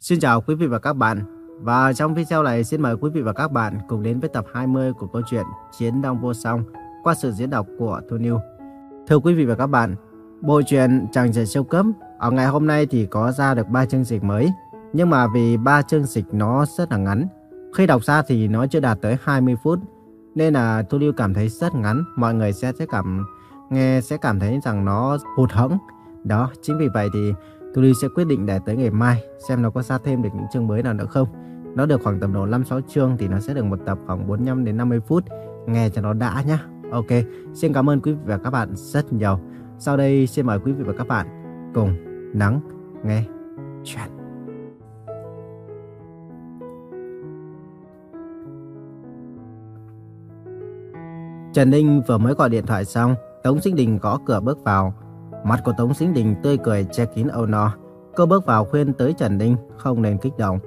Xin chào quý vị và các bạn. Và trong video này xin mời quý vị và các bạn cùng đến với tập 20 của câu chuyện Chiến Đông Vô Song qua sự diễn đọc của Thu Niu. Thưa quý vị và các bạn, bộ truyện Chàng Trẻ Siêu cấm ở ngày hôm nay thì có ra được 3 chương dịch mới. Nhưng mà vì ba chương dịch nó rất là ngắn, khi đọc ra thì nó chưa đạt tới 20 phút. Nên là Thu Niu cảm thấy rất ngắn, mọi người sẽ sẽ cảm nghe sẽ cảm thấy rằng nó hụt hẫng. Đó, chính vì vậy thì Tuli sẽ quyết định để tới ngày mai xem nó có ra thêm được những chương mới nào nữa không. Nó được khoảng tầm độ 5-6 chương thì nó sẽ được một tập khoảng 45 đến 50 phút. Nghe cho nó đã nhá. Ok, xin cảm ơn quý vị và các bạn rất nhiều. Sau đây xin mời quý vị và các bạn cùng nắng nghe chuyện. Trần Ninh vừa mới gọi điện thoại xong, Tống Sinh Đình gõ cửa bước vào. Mặt của Tống Sinh Đình tươi cười che kín âu no. Cô bước vào khuyên tới Trần Ninh không nên kích động.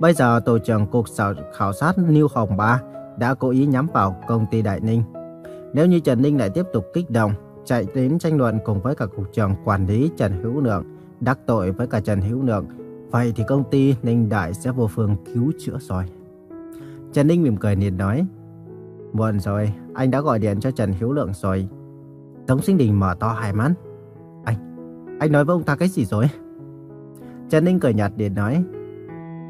Bây giờ tổ trưởng cục khảo sát niu Hồng Ba đã cố ý nhắm vào công ty Đại Ninh. Nếu như Trần Ninh lại tiếp tục kích động, chạy đến tranh luận cùng với cả cục trưởng quản lý Trần Hữu Lượng, đắc tội với cả Trần Hữu Lượng, vậy thì công ty Ninh Đại sẽ vô phương cứu chữa rồi. Trần Ninh mỉm cười liền nói, Muộn rồi, anh đã gọi điện cho Trần Hữu Lượng rồi. Tống Sinh Đình mở to hai mắt. Anh nói với ông ta cái gì rồi? Trần Ninh cười nhạt điện nói.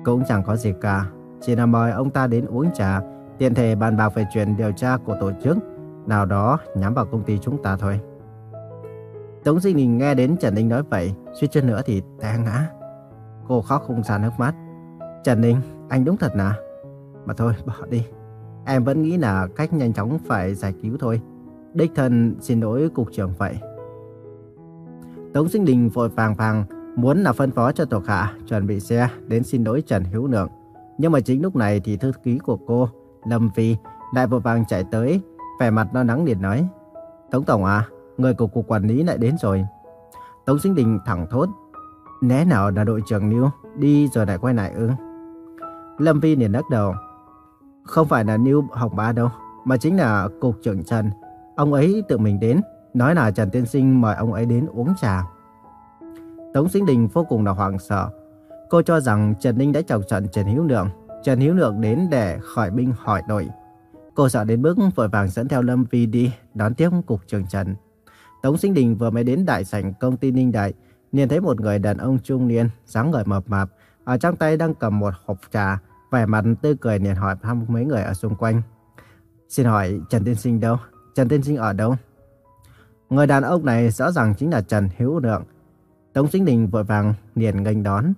Cũng chẳng có gì cả. Chỉ là mời ông ta đến uống trà. Tiện thể bàn bạc về chuyện điều tra của tổ chức. Nào đó nhắm vào công ty chúng ta thôi. Tống Sinh Ninh nghe đến Trần Ninh nói vậy. Suýt chút nữa thì té ngã. Cô khóc không ra nước mắt. Trần Ninh, anh đúng thật nà. Mà thôi, bỏ đi. Em vẫn nghĩ là cách nhanh chóng phải giải cứu thôi. Đích thân xin lỗi cục trưởng vậy. Tống Sinh Đình vội vàng vàng muốn là phân phó cho thuộc hạ chuẩn bị xe đến xin lỗi Trần Hữu Lượng. Nhưng mà chính lúc này thì thư ký của cô, Lâm Phi, lại vội vàng chạy tới, vẻ mặt lo lắng liền nói. Tống Tổng à, người của cục quản lý lại đến rồi. Tống Sinh Đình thẳng thốt. Né nào là đội trưởng Niu, đi rồi lại quay lại ư. Lâm Phi liền lắc đầu. Không phải là Niu học bá đâu, mà chính là cục trưởng Trần. Ông ấy tự mình đến, nói là Trần Tiên Sinh mời ông ấy đến uống trà. Tống Sinh Đình vô cùng là hoảng sợ. Cô cho rằng Trần Ninh đã chọc giận Trần Hiếu Lượng. Trần Hiếu Lượng đến để khỏi binh hỏi đội. Cô sợ đến bước vội vàng dẫn theo Lâm Vi đi đón tiếp cục trưởng Trần. Tống Sinh Đình vừa mới đến đại sảnh công ty Ninh Đại, nhìn thấy một người đàn ông trung niên, dáng người mập mạp, ở trong tay đang cầm một hộp trà, vẻ mặt tươi cười liền hỏi thăm mấy người ở xung quanh. Xin hỏi Trần Tiên Sinh đâu? Trần Tiên Sinh ở đâu? Người đàn ông này rõ ràng chính là Trần Hiếu Lượng. Tống Sinh Đình vội vàng liền nghênh đón.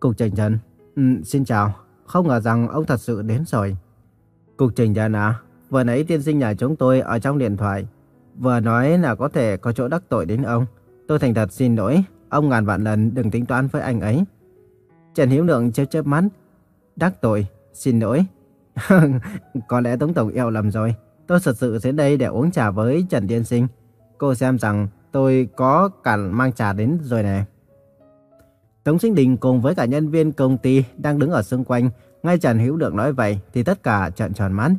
Cục trưởng Trần, ừ, xin chào. Không ngờ rằng ông thật sự đến rồi. Cục trưởng Trần à, vừa nãy tiên sinh nhà chúng tôi ở trong điện thoại. Vừa nói là có thể có chỗ đắc tội đến ông. Tôi thành thật xin lỗi, ông ngàn vạn lần đừng tính toán với anh ấy. Trần Hiếu Lượng chớp chớp mắt. Đắc tội, xin lỗi. có lẽ Tống Tổng yêu lầm rồi. Tôi thật sự đến đây để uống trà với Trần Tiên Sinh. Cô xem rằng tôi có cả mang trà đến rồi nè. Tống Sinh Đình cùng với cả nhân viên công ty đang đứng ở xung quanh. Ngay Trần Hữu Lượng nói vậy thì tất cả trợn tròn mắt.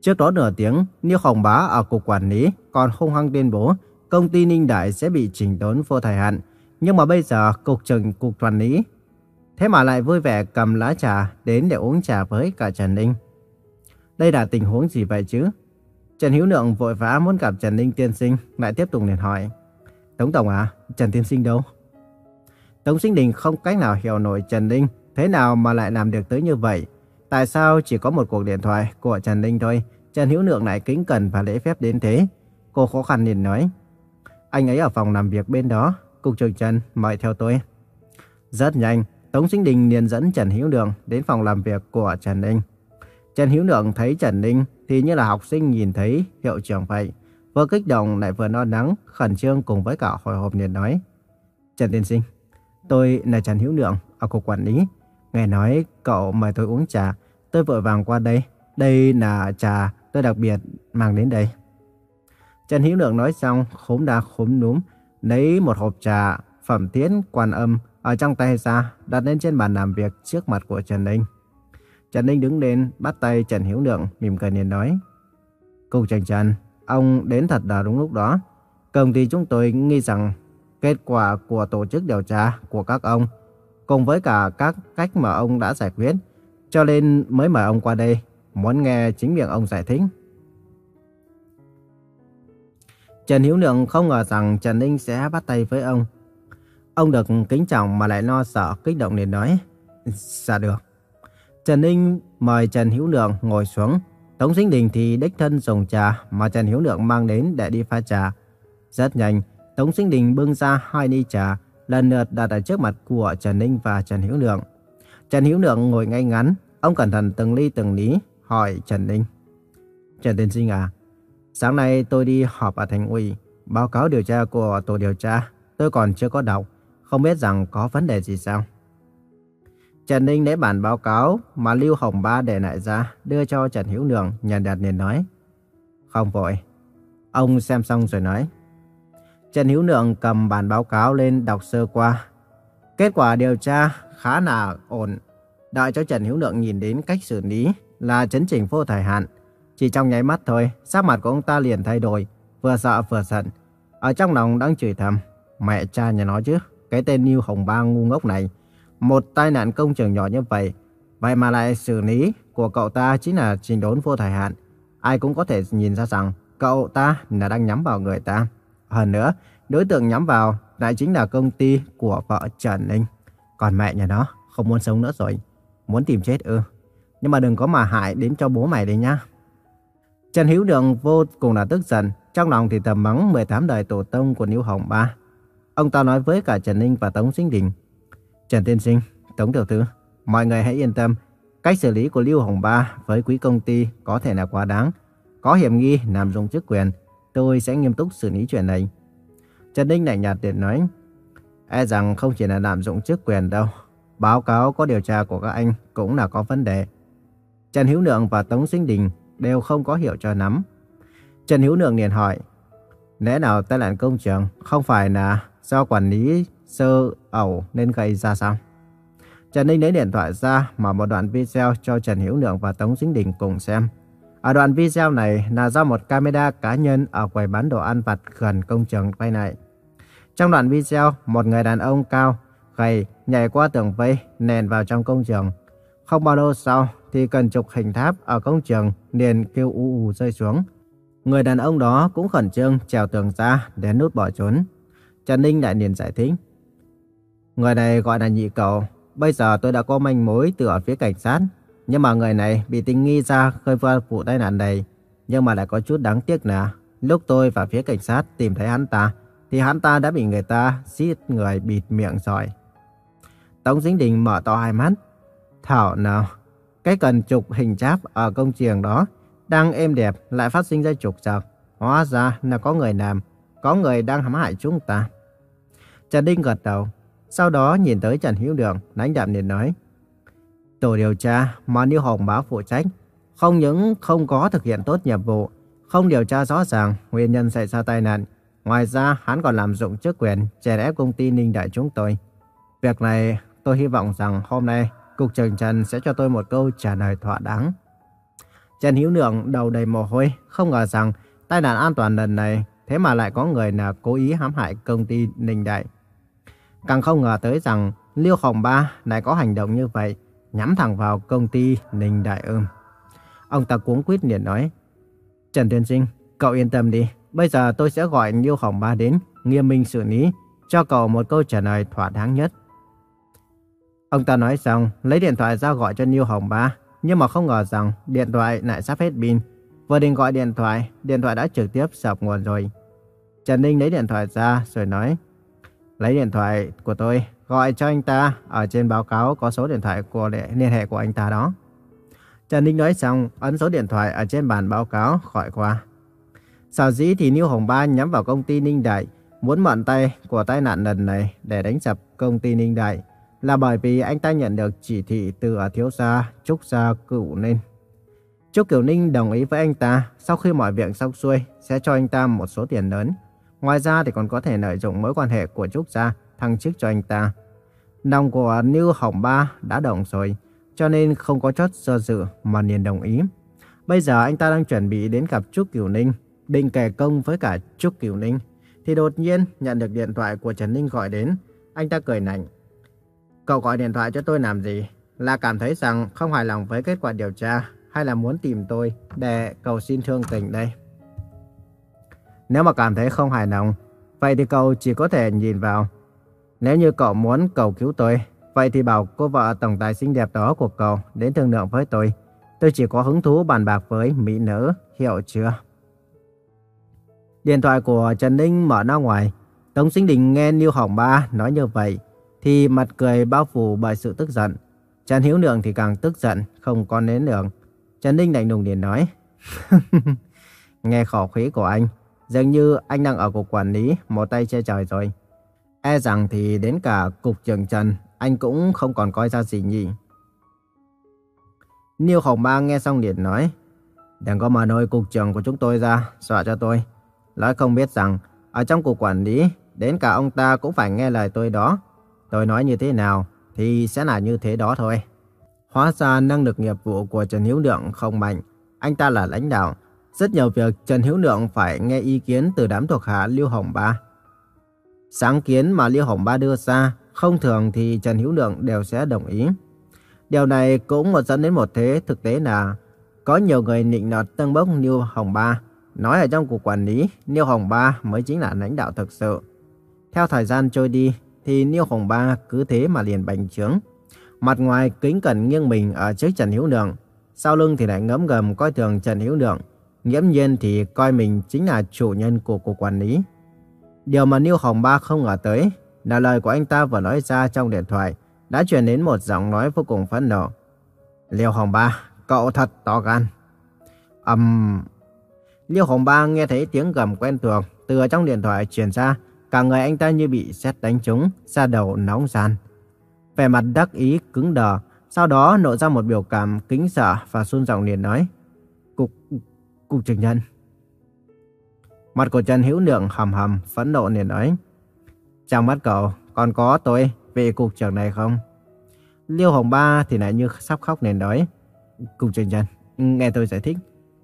Trước đó nửa tiếng, Niêu Hồng Bá ở cục quản lý còn hung hăng tuyên bố công ty Ninh Đại sẽ bị chỉnh đốn vô thời hạn. Nhưng mà bây giờ cục trưởng cục quản lý thế mà lại vui vẻ cầm lá trà đến để uống trà với cả Trần Ninh. Đây là tình huống gì vậy chứ? Trần Hữu Lượng vội vã muốn gặp Trần Ninh tiên sinh, lại tiếp tục liền hỏi. Tống Tổng à, Trần tiên sinh đâu? Tống Sinh Đình không cách nào hiểu nổi Trần Ninh, thế nào mà lại làm được tới như vậy? Tại sao chỉ có một cuộc điện thoại của Trần Ninh thôi, Trần Hữu Lượng lại kính cẩn và lễ phép đến thế? Cô khó khăn liền nói. Anh ấy ở phòng làm việc bên đó, cục trưởng Trần mời theo tôi. Rất nhanh, Tống Sinh Đình liền dẫn Trần Hữu Lượng đến phòng làm việc của Trần Ninh. Trần Hữu Lượng thấy Trần Ninh thì như là học sinh nhìn thấy hiệu trưởng vậy. Vừa kích động lại vừa no nắng, khẩn trương cùng với cả hồi hộp liền nói. Trần Tiên Sinh, tôi là Trần hữu Lượng ở cục quản lý. Nghe nói cậu mời tôi uống trà, tôi vội vàng qua đây. Đây là trà tôi đặc biệt mang đến đây. Trần hữu Lượng nói xong, khốm đa khốm núm, lấy một hộp trà phẩm tiến quan âm ở trong tay ra, đặt lên trên bàn làm việc trước mặt của Trần Ninh. Trần Ninh đứng lên, bắt tay Trần Hiếu Lượng, mỉm cười liền nói. Cục Trần Trần, ông đến thật là đúng lúc đó. Công ty chúng tôi nghi rằng kết quả của tổ chức điều tra của các ông cùng với cả các cách mà ông đã giải quyết. Cho nên mới mời ông qua đây, muốn nghe chính miệng ông giải thích. Trần Hiếu Lượng không ngờ rằng Trần Ninh sẽ bắt tay với ông. Ông được kính trọng mà lại lo sợ kích động liền nói. Dạ được. Trần Ninh mời Trần Hiếu Lượng ngồi xuống. Tống Sinh Đình thì đích thân dùng trà mà Trần Hiếu Lượng mang đến để đi pha trà. Rất nhanh, Tống Sinh Đình bưng ra hai ly trà, lần lượt đặt ở trước mặt của Trần Ninh và Trần Hiếu Lượng. Trần Hiếu Lượng ngồi ngay ngắn, ông cẩn thận từng ly từng lý hỏi Trần Ninh. Trần Tiên Sinh à, sáng nay tôi đi họp ở thành ủy, báo cáo điều tra của tổ điều tra, tôi còn chưa có đọc, không biết rằng có vấn đề gì sao? Trần Ninh lấy bản báo cáo mà Lưu Hồng Ba để lại ra, đưa cho Trần Hữu Lượng, nhàn nhạt liền nói. Không vội. Ông xem xong rồi nói. Trần Hữu Lượng cầm bản báo cáo lên đọc sơ qua. Kết quả điều tra khá là ổn. Đợi cho Trần Hữu Lượng nhìn đến cách xử lý là chấn chỉnh vô thời hạn. Chỉ trong nháy mắt thôi, sắc mặt của ông ta liền thay đổi, vừa sợ vừa giận. Ở trong lòng đang chửi thầm, mẹ cha nhà nó chứ, cái tên Lưu Hồng Ba ngu ngốc này. Một tai nạn công trường nhỏ như vậy, vậy mà lại xử lý của cậu ta chính là trình đốn vô thời hạn. Ai cũng có thể nhìn ra rằng cậu ta là đang nhắm vào người ta. Hơn nữa, đối tượng nhắm vào lại chính là công ty của vợ Trần Ninh. Còn mẹ nhà nó không muốn sống nữa rồi. Muốn tìm chết ư. Nhưng mà đừng có mà hại đến cho bố mày đấy nhá. Trần Hiếu Đường vô cùng là tức giận. Trong lòng thì thầm mắng 18 đời tổ tông của Niu Hồng Ba. Ông ta nói với cả Trần Ninh và Tống Sinh Đình. Trần Tiên Sinh, Tống Tiểu Thư, mọi người hãy yên tâm. Cách xử lý của Lưu Hồng Ba với quý công ty có thể là quá đáng. Có hiểm nghi làm dụng chức quyền, tôi sẽ nghiêm túc xử lý chuyện này. Trần Ninh lạnh nhạt điện nói, e rằng không chỉ là lạm dụng chức quyền đâu. Báo cáo có điều tra của các anh cũng là có vấn đề. Trần Hiếu Nượng và Tống Sinh Đình đều không có hiểu cho nắm. Trần Hiếu Nượng liền hỏi, lẽ nào tai nạn công trường không phải là do quản lý sơ ẩu nên gây ra sao? Trần Ninh lấy điện thoại ra mở một đoạn video cho Trần Hiếu Lượng và Tống Dính Đình cùng xem. Ở đoạn video này là do một camera cá nhân ở quầy bán đồ ăn vặt gần công trường quay lại. Trong đoạn video, một người đàn ông cao, gầy, nhảy qua tường vây, nền vào trong công trường. Không bao lâu sau, thì cần trục hình tháp ở công trường liền kêu u u rơi xuống. Người đàn ông đó cũng khẩn trương trèo tường ra để nút bỏ trốn. Trần Ninh lại liền giải thích. Người này gọi là nhị cầu. Bây giờ tôi đã có manh mối từ ở phía cảnh sát. Nhưng mà người này bị tình nghi ra khơi qua vụ tai nạn này. Nhưng mà lại có chút đáng tiếc là lúc tôi và phía cảnh sát tìm thấy hắn ta, thì hắn ta đã bị người ta giết người bịt miệng rồi. Tống Dính Đình mở to hai mắt. Thảo nào, cái cần trục hình cháp ở công trường đó đang êm đẹp lại phát sinh ra trục trặc. Hóa ra là có người làm, có người đang hãm hại chúng ta. Trần Đinh gật đầu, sau đó nhìn tới Trần Hữu Đường, lãnh đạm liền nói. Tổ điều tra mà Niêu Hồng báo phụ trách, không những không có thực hiện tốt nhiệm vụ, không điều tra rõ ràng nguyên nhân xảy ra tai nạn. Ngoài ra, hắn còn làm dụng chức quyền chèn ép công ty Ninh Đại chúng tôi. Việc này, tôi hy vọng rằng hôm nay, Cục trưởng Trần sẽ cho tôi một câu trả lời thỏa đáng. Trần Hiếu Lượng đầu đầy mồ hôi, không ngờ rằng tai nạn an toàn lần này thế mà lại có người là cố ý hãm hại công ty Ninh Đại. Càng không ngờ tới rằng Liêu Hồng Ba lại có hành động như vậy, nhắm thẳng vào công ty Ninh Đại ưm. Ông ta cuống quýt liền nói, Trần Tuyên Sinh, cậu yên tâm đi, bây giờ tôi sẽ gọi Liêu Hồng Ba đến, nghiêm minh xử lý, cho cậu một câu trả lời thỏa đáng nhất. Ông ta nói xong, lấy điện thoại ra gọi cho Liêu Hồng Ba, nhưng mà không ngờ rằng điện thoại lại sắp hết pin. Vừa định gọi điện thoại, điện thoại đã trực tiếp sập nguồn rồi. Trần Ninh lấy điện thoại ra rồi nói, lấy điện thoại của tôi, gọi cho anh ta, ở trên báo cáo có số điện thoại của để liên hệ của anh ta đó. Trần Ninh nói xong, ấn số điện thoại ở trên bàn báo cáo gọi qua. Sở dĩ thì Niu Hồng Ba nhắm vào công ty Ninh Đại, muốn mượn tay của tai nạn lần này để đánh sập công ty Ninh Đại, là bởi vì anh ta nhận được chỉ thị từ ở thiếu gia Trúc Gia Cửu Ninh. Trúc Cửu Ninh đồng ý với anh ta, sau khi mọi việc xong xuôi, sẽ cho anh ta một số tiền lớn. Ngoài ra thì còn có thể lợi dụng mối quan hệ của Trúc Gia thăng chức cho anh ta. Lòng của New Hồng Ba đã động rồi, cho nên không có chót do dự mà liền đồng ý. Bây giờ anh ta đang chuẩn bị đến gặp Trúc kiều Ninh, định kể công với cả Trúc kiều Ninh. Thì đột nhiên nhận được điện thoại của Trần Ninh gọi đến, anh ta cười nảnh. Cậu gọi điện thoại cho tôi làm gì? Là cảm thấy rằng không hài lòng với kết quả điều tra hay là muốn tìm tôi để cầu xin thương tình đây? Nếu mà cảm thấy không hài lòng, vậy thì cậu chỉ có thể nhìn vào. Nếu như cậu muốn cầu cứu tôi, vậy thì bảo cô vợ tổng tài xinh đẹp đó của cậu đến thương lượng với tôi. Tôi chỉ có hứng thú bàn bạc với mỹ nữ, hiểu chưa? Điện thoại của Trần Ninh mở ra ngoài. Tống Sinh Đình nghe Niêu Hồng Ba nói như vậy, thì mặt cười bao phủ bởi sự tức giận. Trần Hiếu Nượng thì càng tức giận, không còn nến lượng. Trần Ninh lạnh lùng liền nói, nghe khẩu khí của anh, dường như anh đang ở cục quản lý, một tay che trời rồi. E rằng thì đến cả cục trưởng Trần, anh cũng không còn coi ra gì nhỉ. Niêu Hồng Ba nghe xong liền nói, đừng có mà nôi cục trưởng của chúng tôi ra, dọa cho tôi. Nói không biết rằng, ở trong cục quản lý, đến cả ông ta cũng phải nghe lời tôi đó. Tôi nói như thế nào, thì sẽ là như thế đó thôi. Hóa ra năng lực nghiệp vụ của Trần Hiếu Lượng không mạnh. Anh ta là lãnh đạo. Rất nhiều việc Trần Hiếu Lượng phải nghe ý kiến từ đám thuộc hạ Liêu Hồng Ba. Sáng kiến mà Liêu Hồng Ba đưa ra, không thường thì Trần Hiếu Lượng đều sẽ đồng ý. Điều này cũng một dẫn đến một thế thực tế là có nhiều người nịnh nọt tân bốc Liêu Hồng Ba. Nói ở trong cục quản lý, Liêu Hồng Ba mới chính là lãnh đạo thực sự. Theo thời gian trôi đi, thì Niêu Hồng Ba cứ thế mà liền bành trướng. Mặt ngoài kính cẩn nghiêng mình ở trước Trần Hiếu Lượng, sau lưng thì lại ngấm ngầm coi thường Trần Hiếu Lượng, nghiễm nhiên thì coi mình chính là chủ nhân của cục quản lý. Điều mà Niêu Hồng Ba không ngờ tới là lời của anh ta vừa nói ra trong điện thoại đã truyền đến một giọng nói vô cùng phẫn nộ. Liêu Hồng Ba, cậu thật to gan. Ầm... Um... Liêu Hồng Ba nghe thấy tiếng gầm quen thuộc từ trong điện thoại truyền ra, Cả người anh ta như bị sét đánh trúng, da đầu nóng ran. Vẻ mặt đắc ý cứng đờ, sau đó nộ ra một biểu cảm kính sợ và run giọng liền nói. Cục, cục trưởng nhân. Mặt của Trần Hữu Lượng hầm hầm, phẫn nộ liền nói. Trong mắt cậu, còn có tôi, vị cục trưởng này không? Liêu Hồng Ba thì lại như sắp khóc nên nói. Cục trưởng nhân, nghe tôi giải thích.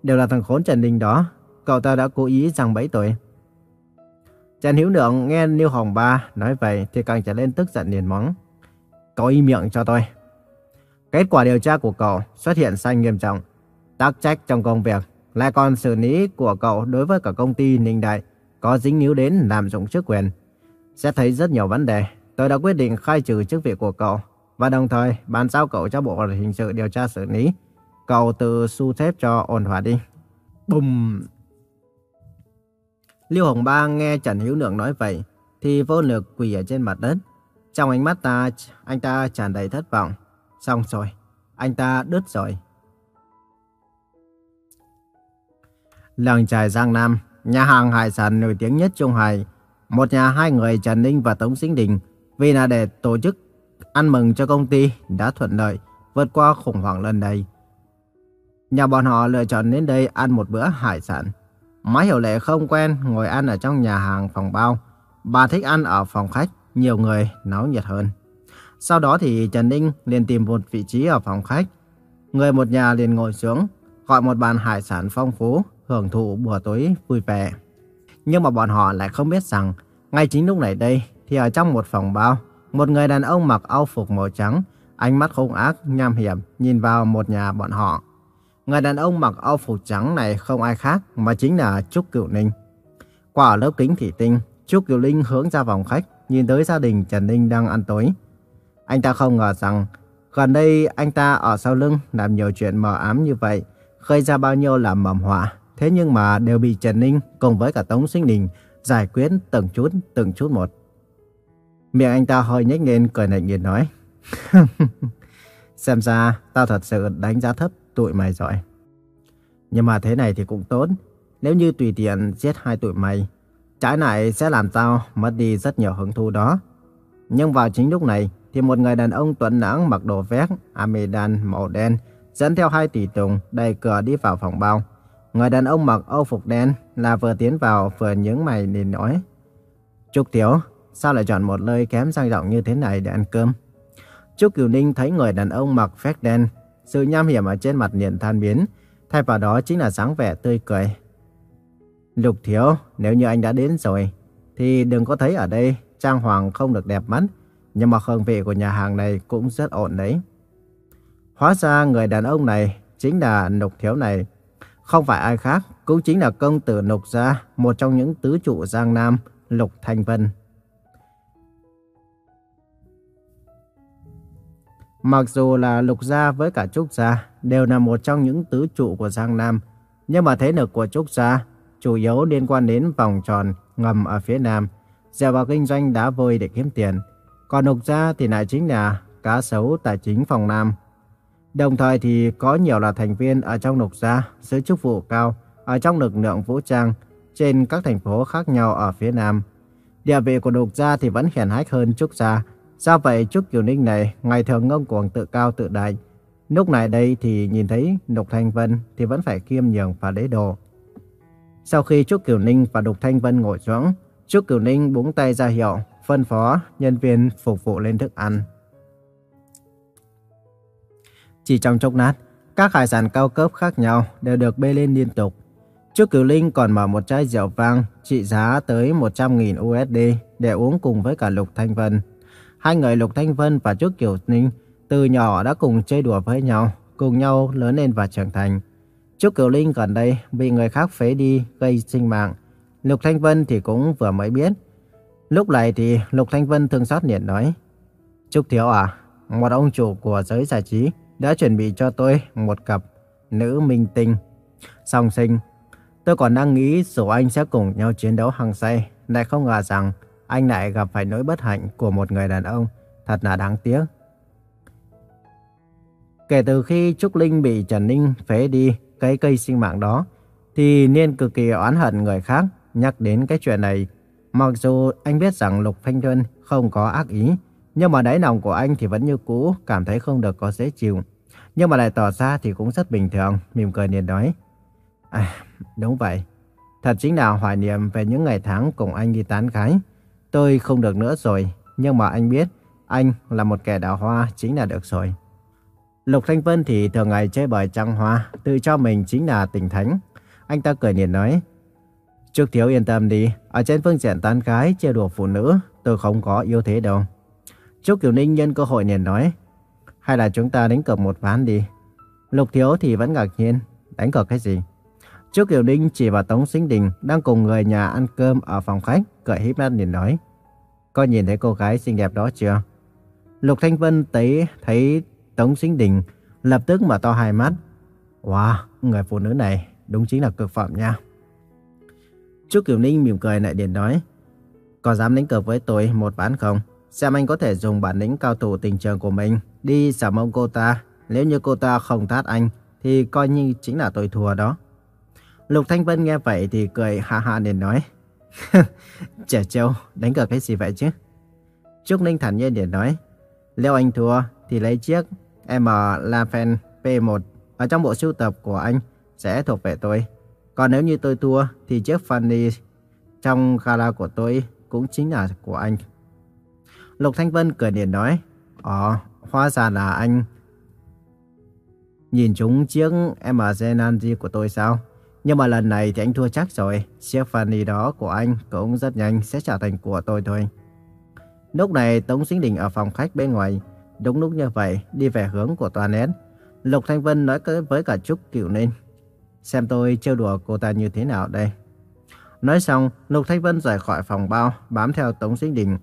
Đều là thằng khốn Trần đình đó. Cậu ta đã cố ý rằng bẫy tôi. Trần Hiếu Lượng nghe liêu Hồng Ba nói vậy thì càng trở nên tức giận liền mắng. Cậu im miệng cho tôi. Kết quả điều tra của cậu xuất hiện sai nghiêm trọng. Tác trách trong công việc lại còn xử lý của cậu đối với cả công ty Ninh Đại có dính níu đến làm dụng chức quyền. Sẽ thấy rất nhiều vấn đề. Tôi đã quyết định khai trừ chức vị của cậu và đồng thời bàn giao cậu cho Bộ Hình sự điều tra xử lý. Cậu tự su xếp cho ổn thỏa đi. Bùm! Lưu Hồng Ba nghe Trần Hiếu Lượng nói vậy, thì vô lực quỳ ở trên mặt đất. Trong ánh mắt ta, anh ta tràn đầy thất vọng. Xong rồi, anh ta đứt rồi. Làng trài Giang Nam, nhà hàng hải sản nổi tiếng nhất Trung Hải. Một nhà hai người Trần Ninh và Tống Sinh Đình vì là để tổ chức ăn mừng cho công ty đã thuận lợi vượt qua khủng hoảng lần này. Nhà bọn họ lựa chọn đến đây ăn một bữa hải sản. Má Hiểu Lệ không quen ngồi ăn ở trong nhà hàng phòng bao. Bà thích ăn ở phòng khách, nhiều người náo nhiệt hơn. Sau đó thì Trần Ninh liền tìm một vị trí ở phòng khách. Người một nhà liền ngồi xuống, gọi một bàn hải sản phong phú, hưởng thụ bữa tối vui vẻ. Nhưng mà bọn họ lại không biết rằng, ngay chính lúc này đây, thì ở trong một phòng bao, một người đàn ông mặc áo phục màu trắng, ánh mắt hung ác, nham hiểm, nhìn vào một nhà bọn họ. Người đàn ông mặc áo phục trắng này không ai khác mà chính là Trúc Cửu Ninh. Qua lớp kính thủy tinh, Trúc Cửu Ninh hướng ra phòng khách, nhìn tới gia đình Trần Ninh đang ăn tối. Anh ta không ngờ rằng, gần đây anh ta ở sau lưng làm nhiều chuyện mờ ám như vậy, gây ra bao nhiêu là mầm họa. Thế nhưng mà đều bị Trần Ninh cùng với cả Tống Sinh Đình giải quyết từng chút, từng chút một. Miệng anh ta hơi nhếch lên cười lạnh nghiền nói. Xem ra tao thật sự đánh giá thấp tụi mày rồi. Nhưng mà thế này thì cũng tốt. Nếu như tùy tiện giết hai tụi mày, trái lại sẽ làm tao mất đi rất nhiều hứng thú đó. Nhưng vào chính lúc này, thì một người đàn ông tuấn lãng mặc đồ vest, Amedan màu đen, dẫn theo hai tỷ tùng đầy cửa đi vào phòng bao. Người đàn ông mặc âu phục đen là vừa tiến vào vừa nhướng mày nhìn nói. Trúc Thiếu, sao lại chọn một nơi kém sang trọng như thế này để ăn cơm? Trúc Kiều Ninh thấy người đàn ông mặc vest đen sự nham hiểm ở trên mặt liền than biến, thay vào đó chính là dáng vẻ tươi cười. Lục Thiếu, nếu như anh đã đến rồi, thì đừng có thấy ở đây trang hoàng không được đẹp mắt. nhưng mà hương vị của nhà hàng này cũng rất ổn đấy. Hóa ra người đàn ông này chính là Lục Thiếu này. Không phải ai khác, cũng chính là công tử lục Gia, một trong những tứ trụ Giang Nam, Lục Thanh Vân. Mặc dù là Lục Gia với cả Trúc Gia đều là một trong những tứ trụ của Giang Nam, nhưng mà thế lực của Trúc Gia chủ yếu liên quan đến vòng tròn ngầm ở phía Nam, dựa vào kinh doanh đá vôi để kiếm tiền. Còn Lục Gia thì lại chính là cá sấu tài chính phòng Nam. Đồng thời thì có nhiều là thành viên ở trong Lục Gia giữ chức vụ cao ở trong lực lượng vũ trang trên các thành phố khác nhau ở phía Nam. Địa vị của Lục Gia thì vẫn hiển hách hơn Trúc Gia, do vậy Trúc Kiều Ninh này ngày thường ngông cuồng tự cao tự đại. Lúc này đây thì nhìn thấy Lục Thanh Vân thì vẫn phải kiêm nhường và lễ đồ. Sau khi Trúc Kiều Ninh và Lục Thanh Vân ngồi xuống, Trúc Kiều Ninh búng tay ra hiệu, phân phó nhân viên phục vụ lên thức ăn. Chỉ trong chốc lát, các hải sản cao cấp khác nhau đều được bê lên liên tục. Trước Cửu Linh còn mở một chai rượu vang trị giá tới 100.000 USD để uống cùng với cả Lục Thanh Vân. Hai người Lục Thanh Vân và trước Kiều Ninh từ nhỏ đã cùng chơi đùa với nhau, cùng nhau lớn lên và trưởng thành. trước Kiều Linh gần đây bị người khác phế đi gây sinh mạng. Lục Thanh Vân thì cũng vừa mới biết. Lúc này thì Lục Thanh Vân thương xót liền nói. Trúc Thiếu à, một ông chủ của giới giải trí đã chuẩn bị cho tôi một cặp nữ minh tinh song sinh. Tôi còn đang nghĩ dù anh sẽ cùng nhau chiến đấu hăng say, lại không ngờ rằng anh lại gặp phải nỗi bất hạnh của một người đàn ông. Thật là đáng tiếc. Kể từ khi Trúc Linh bị Trần Ninh phế đi cái cây sinh mạng đó, thì Niên cực kỳ oán hận người khác nhắc đến cái chuyện này. Mặc dù anh biết rằng Lục Thanh Thuân không có ác ý, nhưng mà đáy lòng của anh thì vẫn như cũ, cảm thấy không được có dễ chịu. Nhưng mà lại tỏ ra thì cũng rất bình thường, mỉm cười liền nói. À, đúng vậy. Thật chính là hoài niệm về những ngày tháng cùng anh đi tán gái. Tôi không được nữa rồi, nhưng mà anh biết anh là một kẻ đào hoa chính là được rồi. Lục Thanh Vân thì thường ngày chơi bời trăng hoa, tự cho mình chính là tình thánh. Anh ta cười niềm nói, Trúc Thiếu yên tâm đi, ở trên phương diện tán gái, chơi đùa phụ nữ, tôi không có yếu thế đâu. Trúc Kiều Ninh nhân cơ hội liền nói, hay là chúng ta đánh cược một ván đi. Lục Thiếu thì vẫn ngạc nhiên, đánh cược cái gì? Trước Kiều Ninh chỉ vào Tống Sinh Đình đang cùng người nhà ăn cơm ở phòng khách, cười híp mắt nhìn nói. Có nhìn thấy cô gái xinh đẹp đó chưa? Lục Thanh Vân thấy, thấy Tống Sinh Đình lập tức mở to hai mắt. Wow, người phụ nữ này đúng chính là cực phẩm nha. Trúc Kiều Ninh mỉm cười lại điện nói. Có dám đánh cược với tôi một ván không? Xem anh có thể dùng bản lĩnh cao thủ tình trường của mình đi xả mông cô ta. Nếu như cô ta không thát anh thì coi như chính là tôi thua đó. Lục Thanh Vân nghe vậy thì cười ha ha liền nói. Trẻ trâu, đánh cược cái gì vậy chứ? Trúc Ninh thản nhiên liền nói. Nếu anh thua thì lấy chiếc M Lafen P1 ở trong bộ sưu tập của anh sẽ thuộc về tôi. Còn nếu như tôi thua thì chiếc Fanny trong gala của tôi cũng chính là của anh. Lục Thanh Vân cười điện nói. Ồ, hóa ra là anh nhìn chúng chiếc MG Nanji của tôi sao? Nhưng mà lần này thì anh thua chắc rồi. Chiếc Fanny đó của anh cũng rất nhanh sẽ trở thành của tôi thôi. Lúc này Tống Sinh Đình ở phòng khách bên ngoài. Đúng lúc như vậy, đi về hướng của tòa nét. Lục Thanh Vân nói với cả Trúc Cửu Ninh. Xem tôi trêu đùa cô ta như thế nào đây. Nói xong, Lục Thanh Vân rời khỏi phòng bao, bám theo Tống Sinh Đình.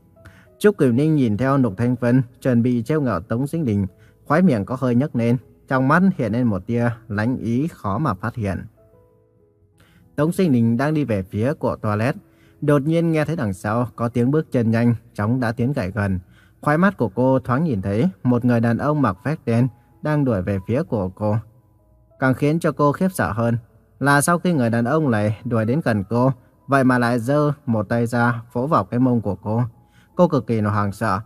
Trúc Cửu Ninh nhìn theo Lục Thanh Vân, chuẩn bị treo ngạo Tống Sinh Đình. Khói miệng có hơi nhấc lên, trong mắt hiện lên một tia lánh ý khó mà phát hiện. Tống Sinh Đình đang đi về phía của toilet. Đột nhiên nghe thấy đằng sau có tiếng bước chân nhanh, chóng đã tiến lại gần. Khoái mắt của cô thoáng nhìn thấy một người đàn ông mặc vest đen đang đuổi về phía của cô. Càng khiến cho cô khiếp sợ hơn là sau khi người đàn ông này đuổi đến gần cô, vậy mà lại giơ một tay ra vỗ vào cái mông của cô. Cô cực kỳ hoảng sợ,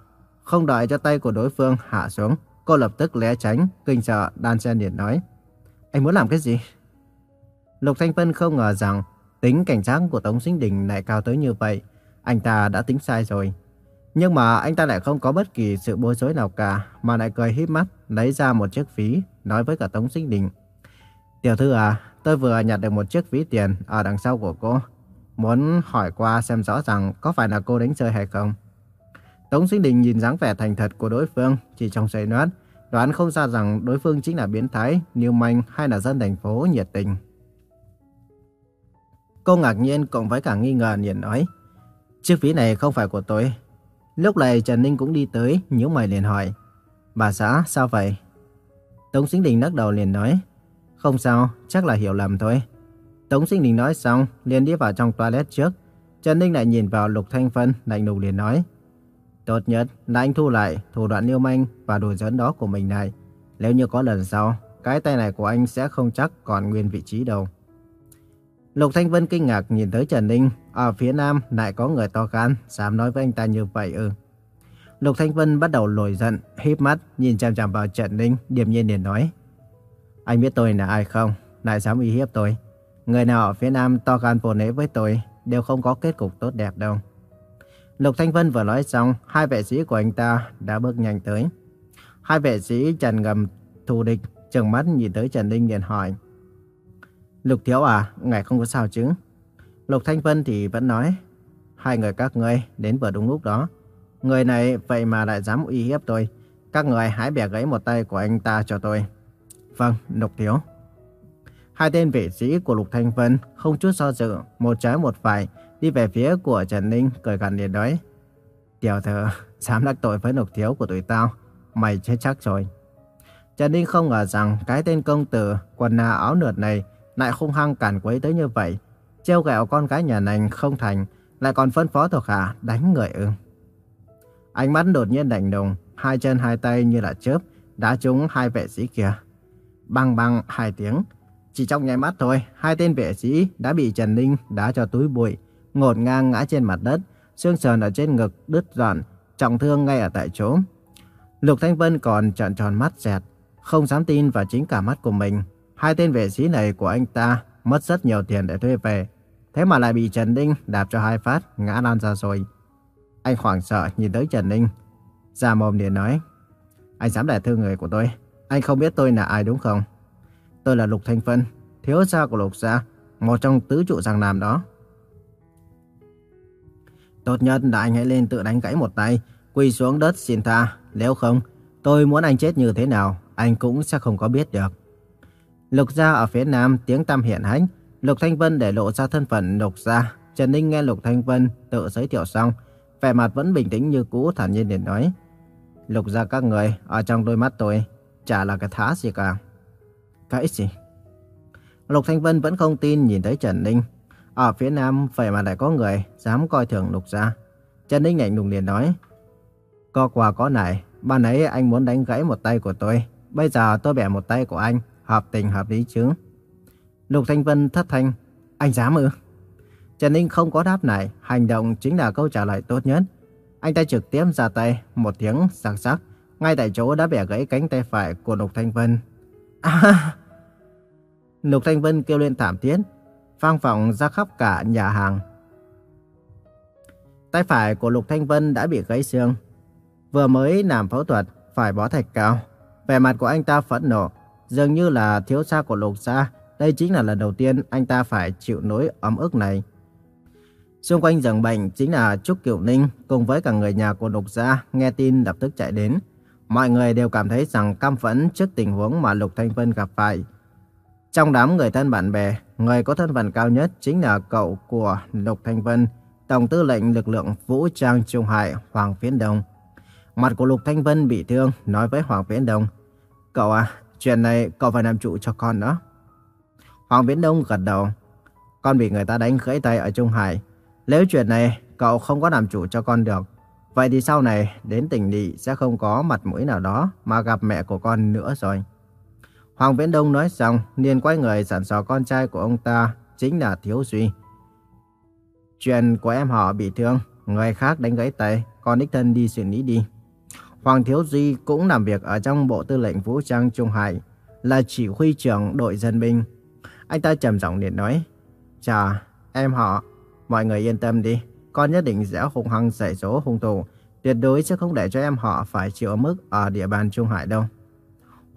không đợi cho tay của đối phương hạ xuống, cô lập tức lé tránh, kinh sợ đan xen điện nói: "Anh muốn làm cái gì?" Lục Thanh Vân không ngờ rằng tính cảnh giác của Tống Sinh Đình lại cao tới như vậy. Anh ta đã tính sai rồi. Nhưng mà anh ta lại không có bất kỳ sự bối rối nào cả, mà lại cười híp mắt, lấy ra một chiếc ví, nói với cả Tống Sinh Đình. Tiểu thư à, tôi vừa nhặt được một chiếc ví tiền ở đằng sau của cô. Muốn hỏi qua xem rõ ràng có phải là cô đánh chơi hay không. Tống Sinh Đình nhìn dáng vẻ thành thật của đối phương chỉ trong giây lát, đoán không ra rằng đối phương chính là biến thái, niêu manh hay là dân thành phố nhiệt tình. Cô ngạc nhiên cộng với cả nghi ngờ liền nói, chiếc ví này không phải của tôi. Lúc này Trần Ninh cũng đi tới, nhíu mày liền hỏi, bà xã sao vậy? Tống Sinh Đình lắc đầu liền nói, không sao, chắc là hiểu lầm thôi. Tống Sinh Đình nói xong, liền đi vào trong toilet trước. Trần Ninh lại nhìn vào Lục Thanh Vân, lạnh lùng liền nói, tốt nhất là anh thu lại thủ đoạn liêu manh và đồ dẫn đó của mình này. Nếu như có lần sau, cái tay này của anh sẽ không chắc còn nguyên vị trí đâu. Lục Thanh Vân kinh ngạc nhìn tới Trần Ninh, ở phía nam lại có người to gan, dám nói với anh ta như vậy ư. Lục Thanh Vân bắt đầu nổi giận, híp mắt, nhìn chằm chằm vào Trần Ninh, điềm nhiên liền nói. Anh biết tôi là ai không? Lại dám uy hiếp tôi. Người nào ở phía nam to gan vô nế với tôi đều không có kết cục tốt đẹp đâu. Lục Thanh Vân vừa nói xong, hai vệ sĩ của anh ta đã bước nhanh tới. Hai vệ sĩ trần ngầm thù địch, trừng mắt nhìn tới Trần Ninh liền hỏi. Lục Thiếu à, ngài không có sao chứ? Lục Thanh Vân thì vẫn nói, hai người các ngươi đến vừa đúng lúc đó. Người này vậy mà lại dám uy hiếp tôi. Các người hãy bẻ gãy một tay của anh ta cho tôi. Vâng, Lục Thiếu. Hai tên vệ sĩ của Lục Thanh Vân không chút do dự, một trái một phải, đi về phía của Trần Ninh, cười gằn liền nói. Tiểu thơ dám đắc tội với nục Thiếu của tụi tao, mày chết chắc rồi. Trần Ninh không ngờ rằng cái tên công tử quần áo áo nượt này lại hung hăng cản quấy tới như vậy. Trêu ghẹo con cái nhà nành không thành, lại còn phân phó thuộc hạ đánh người ư. Ánh mắt đột nhiên lạnh đùng hai chân hai tay như là chớp, đã trúng hai vệ sĩ kia. Băng băng hai tiếng, chỉ trong nháy mắt thôi, hai tên vệ sĩ đã bị Trần Ninh đá cho túi bụi, ngột ngang ngã trên mặt đất, xương sườn ở trên ngực đứt đoạn, trọng thương ngay ở tại chỗ. Lục Thanh Vân còn trợn tròn mắt dẹt, không dám tin vào chính cả mắt của mình. Hai tên vệ sĩ này của anh ta mất rất nhiều tiền để thuê về, thế mà lại bị Trần Ninh đạp cho hai phát ngã lan ra rồi. Anh hoảng sợ nhìn tới Trần Ninh, ra mồm liền nói, anh dám đả thương người của tôi, anh không biết tôi là ai đúng không? Tôi là Lục Thanh Vân, thiếu gia của Lục gia, một trong tứ trụ giang nam đó. Tốt nhất là anh hãy lên tự đánh gãy một tay, quỳ xuống đất xin tha. Nếu không, tôi muốn anh chết như thế nào, anh cũng sẽ không có biết được. Lục gia ở phía nam tiếng tăm hiện hách. Lục Thanh Vân để lộ ra thân phận Lục gia. Trần Ninh nghe Lục Thanh Vân tự giới thiệu xong, vẻ mặt vẫn bình tĩnh như cũ thản nhiên để nói. Lục gia các người ở trong đôi mắt tôi, chả là cái thá gì cả. Cái gì? Lục Thanh Vân vẫn không tin nhìn thấy Trần Ninh. Ở phía nam vậy mà lại có người dám coi thường Lục gia. Trần Ninh lạnh lùng liền nói. Có quà có nải, ban ấy anh muốn đánh gãy một tay của tôi. Bây giờ tôi bẻ một tay của anh, hợp tình hợp lý chứ. Lục Thanh Vân thất thanh. Anh dám ư? Trần Ninh không có đáp lại, hành động chính là câu trả lời tốt nhất. Anh ta trực tiếp ra tay, một tiếng sạc sắc, ngay tại chỗ đã bẻ gãy cánh tay phải của Lục Thanh Vân. À! Lục Thanh Vân kêu lên thảm thiết, vang vọng ra khắp cả nhà hàng. Tay phải của Lục Thanh Vân đã bị gãy xương. Vừa mới làm phẫu thuật, phải bó thạch cao. Vẻ mặt của anh ta phẫn nộ, dường như là thiếu gia của Lục gia. Đây chính là lần đầu tiên anh ta phải chịu nỗi ấm ức này. Xung quanh giường bệnh chính là Trúc Kiều Ninh cùng với cả người nhà của Lục gia nghe tin lập tức chạy đến. Mọi người đều cảm thấy rằng căm phẫn trước tình huống mà Lục Thanh Vân gặp phải. Trong đám người thân bạn bè, người có thân phận cao nhất chính là cậu của Lục Thanh Vân, Tổng tư lệnh lực lượng vũ trang Trung Hải Hoàng Viễn Đông. Mặt của Lục Thanh Vân bị thương, nói với Hoàng Viễn Đông. Cậu à, chuyện này cậu phải làm chủ cho con đó. Hoàng Viễn Đông gật đầu. Con bị người ta đánh gãy tay ở Trung Hải. Nếu chuyện này cậu không có làm chủ cho con được, vậy thì sau này đến tỉnh lỵ sẽ không có mặt mũi nào đó mà gặp mẹ của con nữa rồi. Hoàng Viễn Đông nói xong, liền quay người sẵn sò con trai của ông ta, chính là Thiếu Duy. Chuyện của em họ bị thương, người khác đánh gãy tay, con đích thân đi xử lý đi. Hoàng Thiếu Duy cũng làm việc ở trong Bộ Tư lệnh Vũ trang Trung Hải, là chỉ huy trưởng đội dân binh. Anh ta trầm giọng liền nói, Chà, em họ, mọi người yên tâm đi, con nhất định sẽ hung hăng giải số hung thủ, tuyệt đối sẽ không để cho em họ phải chịu mức ở địa bàn Trung Hải đâu.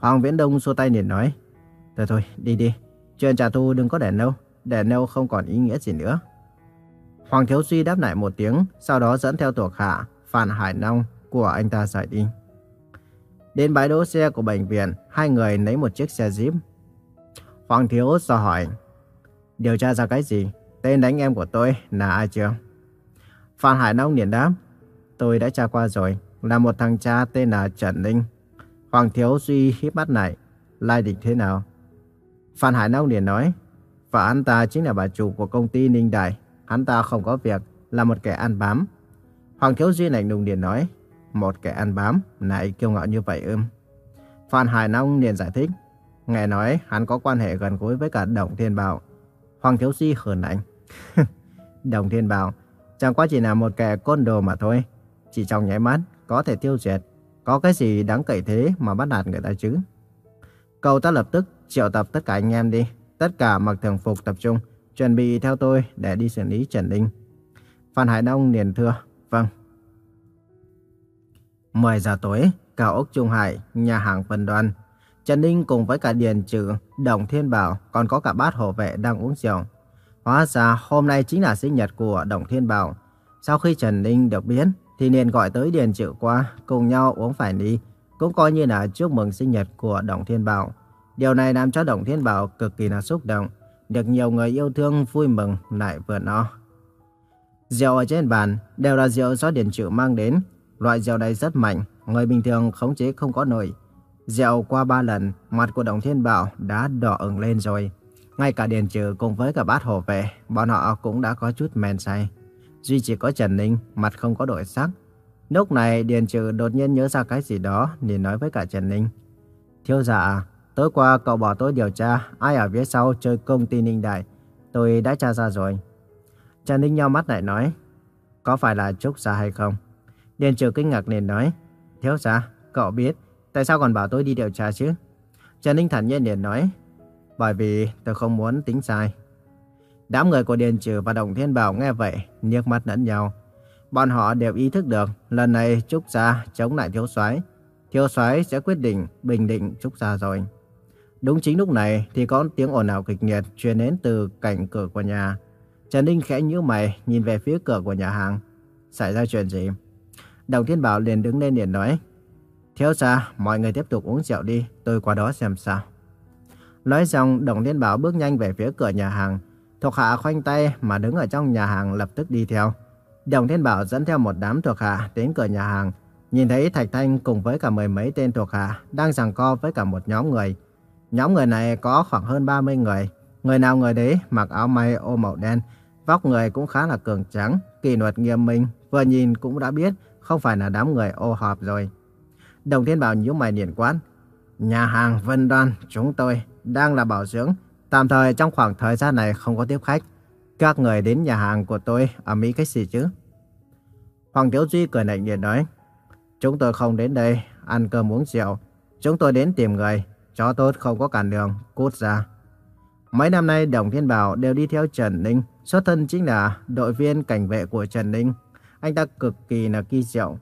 Hoàng Viễn Đông xua tay liền nói, Thôi thôi, đi đi, chuyện trả thù đừng có để nâu. để nâu không còn ý nghĩa gì nữa. Hoàng Thiếu Duy đáp lại một tiếng, sau đó dẫn theo thuộc hạ, Phan Hải Nông của anh ta rời đi. Đến bãi đỗ xe của bệnh viện, hai người lấy một chiếc xe Jeep. Hoàng Thiếu do hỏi, điều tra ra cái gì? Tên đánh em của tôi là ai chưa? Phan Hải Nông liền đáp, tôi đã tra qua rồi, là một thằng cha tên là Trần Ninh. Hoàng Thiếu Duy hiếp mắt này, lai địch thế nào? Phan Hải Nông liền nói, và anh ta chính là bà chủ của công ty Ninh Đại. Hắn ta không có việc, là một kẻ ăn bám. Hoàng Thiếu Duy lạnh lùng liền nói, một kẻ ăn bám, lại kiêu ngạo như vậy ưm. Phan Hải Nông liền giải thích, nghe nói hắn có quan hệ gần gũi với cả Đồng Thiên Bảo. Hoàng Thiếu Duy hờn lạnh. Đồng Thiên Bảo chẳng qua chỉ là một kẻ côn đồ mà thôi. Chỉ trong nháy mắt, có thể tiêu diệt. Có cái gì đáng cậy thế mà bắt nạt người ta chứ? Cậu ta lập tức triệu tập tất cả anh em đi. Tất cả mặc thường phục tập trung, chuẩn bị theo tôi để đi xử lý Trần Ninh. Phan Hải Đông liền thưa, vâng. 10 giờ tối, cao ốc Trung Hải, nhà hàng Vân Đoan. Trần Ninh cùng với cả Điền Trừ, Đồng Thiên Bảo còn có cả bát hộ vệ đang uống rượu. Hóa ra hôm nay chính là sinh nhật của Đồng Thiên Bảo. Sau khi Trần Ninh được biết, thì liền gọi tới Điền Triệu qua, cùng nhau uống phải đi. Cũng coi như là chúc mừng sinh nhật của Đồng Thiên Bảo. Điều này làm cho Đồng Thiên Bảo cực kỳ là xúc động. Được nhiều người yêu thương vui mừng lại vừa no. Rượu ở trên bàn đều là rượu do Điền Triệu mang đến. Loại rượu này rất mạnh, người bình thường khống chế không có nổi. Rượu qua ba lần, mặt của Đồng Thiên Bảo đã đỏ ửng lên rồi. Ngay cả Điền Trừ cùng với cả bát Hổ vệ, bọn họ cũng đã có chút men say. Duy chỉ có Trần Ninh, mặt không có đổi sắc. Lúc này Điền Trừ đột nhiên nhớ ra cái gì đó, liền nói với cả Trần Ninh. Thiếu dạ, tối qua cậu bỏ tôi điều tra ai ở phía sau chơi công ty Ninh Đại. Tôi đã tra ra rồi. Trần Ninh nhau mắt lại nói, có phải là Trúc Gia hay không? Điền Trừ kinh ngạc liền nói, thiếu gia dạ, cậu biết, tại sao còn bảo tôi đi điều tra chứ? Trần Ninh thản nhiên liền nói, bởi vì tôi không muốn tính sai. Đám người của Điền Trừ và Đồng Thiên Bảo nghe vậy, nhếch mắt lẫn nhau. Bọn họ đều ý thức được lần này Trúc Gia chống lại Thiếu Soái, Thiếu Soái sẽ quyết định bình định Trúc Gia rồi. Đúng chính lúc này thì có tiếng ồn ào kịch liệt truyền đến từ cạnh cửa của nhà. Trần Ninh khẽ nhíu mày nhìn về phía cửa của nhà hàng. Xảy ra chuyện gì? Đồng Thiên Bảo liền đứng lên liền nói. Thiếu gia, mọi người tiếp tục uống rượu đi, tôi qua đó xem sao. Nói xong, Đồng Thiên Bảo bước nhanh về phía cửa nhà hàng. Thuộc hạ khoanh tay mà đứng ở trong nhà hàng lập tức đi theo. Đồng Thiên Bảo dẫn theo một đám thuộc hạ đến cửa nhà hàng. Nhìn thấy Thạch Thanh cùng với cả mười mấy tên thuộc hạ đang giằng co với cả một nhóm người. Nhóm người này có khoảng hơn 30 người. Người nào người đấy mặc áo may ô màu đen, vóc người cũng khá là cường trắng, kỷ luật nghiêm minh, vừa nhìn cũng đã biết không phải là đám người ô họp rồi. Đồng Thiên Bảo nhíu mày liền quát. Nhà hàng Vân Đoan chúng tôi đang là bảo dưỡng, tạm thời trong khoảng thời gian này không có tiếp khách. Các người đến nhà hàng của tôi ở Mỹ cách gì chứ? Hoàng Thiếu Duy cười lạnh liền nói. Chúng tôi không đến đây ăn cơm uống rượu. Chúng tôi đến tìm người. Chó tốt không có cản đường, cút ra. Mấy năm nay Đồng Thiên Bảo đều đi theo Trần Ninh. Xuất thân chính là đội viên cảnh vệ của Trần Ninh. Anh ta cực kỳ là kỳ diệu.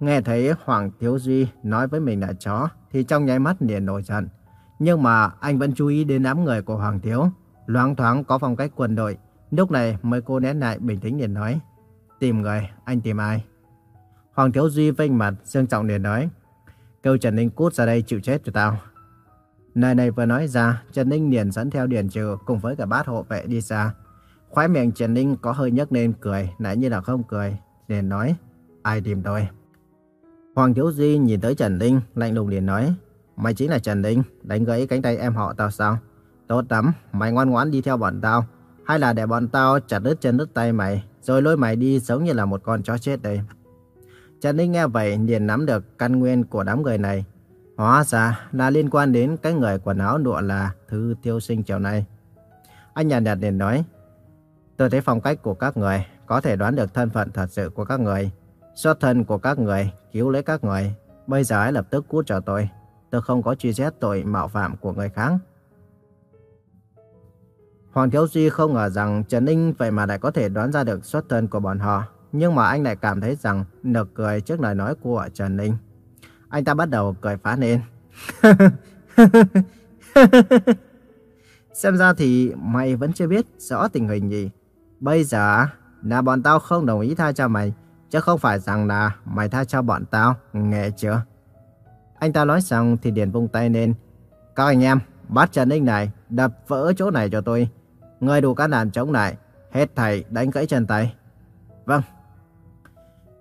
Nghe thấy Hoàng Thiếu Duy nói với mình là chó thì trong nháy mắt liền nổi giận. Nhưng mà anh vẫn chú ý đến đám người của Hoàng Thiếu. Loáng thoáng có phong cách quân đội. Lúc này mới cô nén lại bình tĩnh liền nói. Tìm người, anh tìm ai? Hoàng Thiếu Duy vênh mặt, dương trọng liền nói. Kêu Trần Ninh cút ra đây chịu chết cho tao. nơi này vừa nói ra, Trần Ninh liền dẫn theo Điền Trừ cùng với cả bát hộ vệ đi xa. Khóe miệng Trần Ninh có hơi nhấc lên cười, lại như là không cười. Liền nói, ai tìm tôi? Hoàng Thiếu Duy nhìn tới Trần Ninh, lạnh lùng liền nói, Mày chính là Trần Đình, đánh gãy cánh tay em họ tao sao? Tốt lắm, mày ngoan ngoãn đi theo bọn tao. Hay là để bọn tao chặt đứt chân đứt tay mày, rồi lôi mày đi giống như là một con chó chết đây. Trần Ninh nghe vậy liền nắm được căn nguyên của đám người này. Hóa ra là liên quan đến cái người quần áo nụa là Thư Tiêu Sinh chiều nay. Anh nhàn nhạt liền nói, Tôi thấy phong cách của các người có thể đoán được thân phận thật sự của các người. Xuất thân của các người, cứu lấy các người. Bây giờ hãy lập tức cút cho tôi. Tôi không có truy xét tội mạo phạm của người khác. Hoàng Thiếu Duy không ngờ rằng Trần Ninh vậy mà lại có thể đoán ra được xuất thân của bọn họ. Nhưng mà anh lại cảm thấy rằng nực cười trước lời nói của Trần Ninh. Anh ta bắt đầu cười phá lên. Xem ra thì mày vẫn chưa biết rõ tình hình gì. Bây giờ là bọn tao không đồng ý tha cho mày. chứ không phải rằng là mày tha cho bọn tao, nghe chưa? Anh ta nói xong thì Điền vung tay lên. Các anh em, bắt Trần Ninh này, đập vỡ chỗ này cho tôi. Người đủ can đảm chống lại, hết thầy đánh gãy chân tay. Vâng.